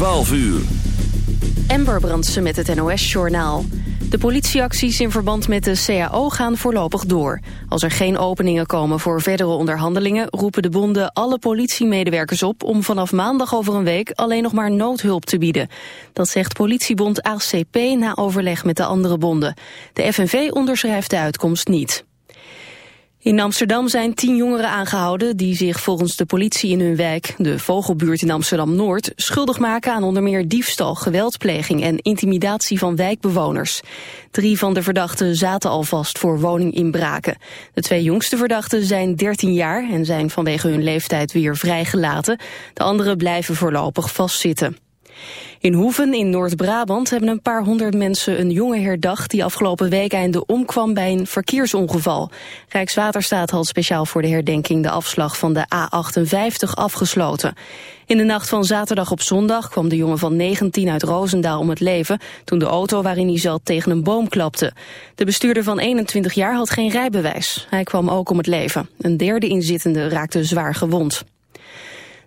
12 uur. Ember Brandsen met het NOS-journaal. De politieacties in verband met de CAO gaan voorlopig door. Als er geen openingen komen voor verdere onderhandelingen... roepen de bonden alle politiemedewerkers op... om vanaf maandag over een week alleen nog maar noodhulp te bieden. Dat zegt politiebond ACP na overleg met de andere bonden. De FNV onderschrijft de uitkomst niet. In Amsterdam zijn tien jongeren aangehouden die zich volgens de politie in hun wijk, de Vogelbuurt in Amsterdam-Noord, schuldig maken aan onder meer diefstal, geweldpleging en intimidatie van wijkbewoners. Drie van de verdachten zaten al vast voor woninginbraken. De twee jongste verdachten zijn 13 jaar en zijn vanwege hun leeftijd weer vrijgelaten. De anderen blijven voorlopig vastzitten. In Hoeven in Noord-Brabant hebben een paar honderd mensen een jongen herdacht die afgelopen week einde omkwam bij een verkeersongeval. Rijkswaterstaat had speciaal voor de herdenking de afslag van de A58 afgesloten. In de nacht van zaterdag op zondag kwam de jongen van 19 uit Roosendaal om het leven toen de auto waarin hij zat tegen een boom klapte. De bestuurder van 21 jaar had geen rijbewijs. Hij kwam ook om het leven. Een derde inzittende raakte zwaar gewond.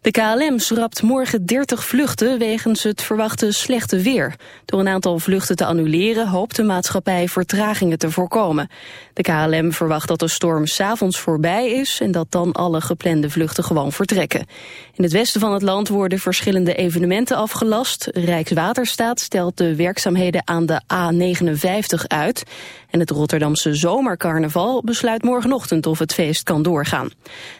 De KLM schrapt morgen 30 vluchten wegens het verwachte slechte weer. Door een aantal vluchten te annuleren hoopt de maatschappij vertragingen te voorkomen. De KLM verwacht dat de storm s'avonds voorbij is en dat dan alle geplande vluchten gewoon vertrekken. In het westen van het land worden verschillende evenementen afgelast. Rijkswaterstaat stelt de werkzaamheden aan de A59 uit. En het Rotterdamse zomercarnaval besluit morgenochtend of het feest kan doorgaan.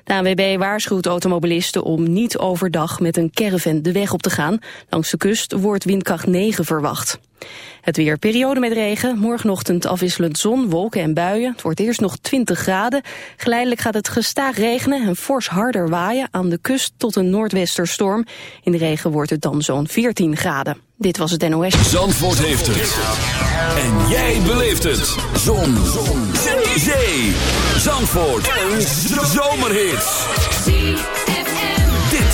De ANWB waarschuwt automobilisten om niet overdag met een caravan de weg op te gaan. Langs de kust wordt windkracht 9 verwacht. Het weer periode met regen, morgenochtend afwisselend zon, wolken en buien. Het wordt eerst nog 20 graden. Geleidelijk gaat het gestaag regenen en fors harder waaien aan de kust tot een noordwesterstorm. In de regen wordt het dan zo'n 14 graden. Dit was het NOS. Zandvoort heeft het. En jij beleeft het. Zon. zon. Zee. Zandvoort. Een zomerhit.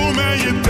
doe mij je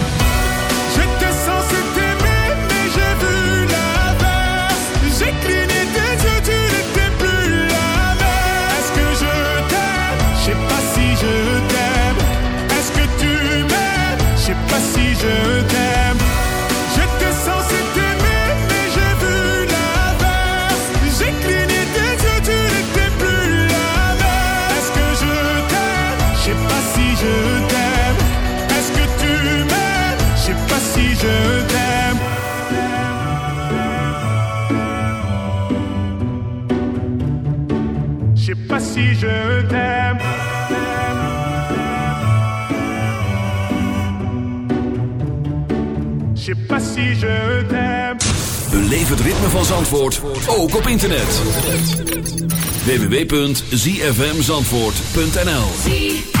je t'aime. Je pas si je t'aime. Beleef het ritme van Zandvoort ook op internet. www.zfmzandvoort.nl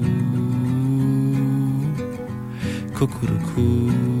Kukuruku.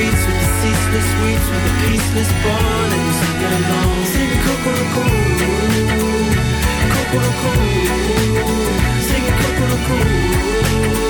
streets with the ceaseless weeds, with the peaceless born, and sing it along. Sing Kokoro Cool, Kokoro Cool, sing Kokoro Cool.